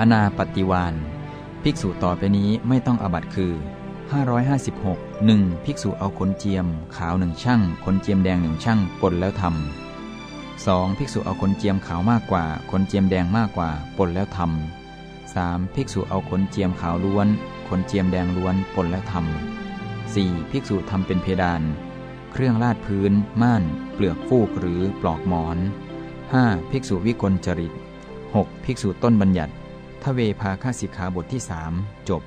อนาปฏิวานภิกษุต่อไปนี้ไม่ต้องอบัตคือ 556 1. ภิกษุเอาขนเจียม ขาวหนึ่งช่างขนเจียมแดงหนึ่งช่างปนแล้วทำ 2. ภิกษุเอาขนเจียมขาวมากกว่าขนเจียมแดงมากกว่าปนแล้วทำ 3. ภิกษุเอาขนเจียมขาวล้วนขนเจียมแดงล้วนปนแล้วทำ 4. ภิกษุทำเป็นเพดาน เครื่องลาดพื้น ม่าน เปลือกฟูกหรือปลอกหมอน 5. ภิกษุวิกลจริต 6. ภิกษุต้นบัญญัติ ทเวภาคาสิกขาบทที่สจบ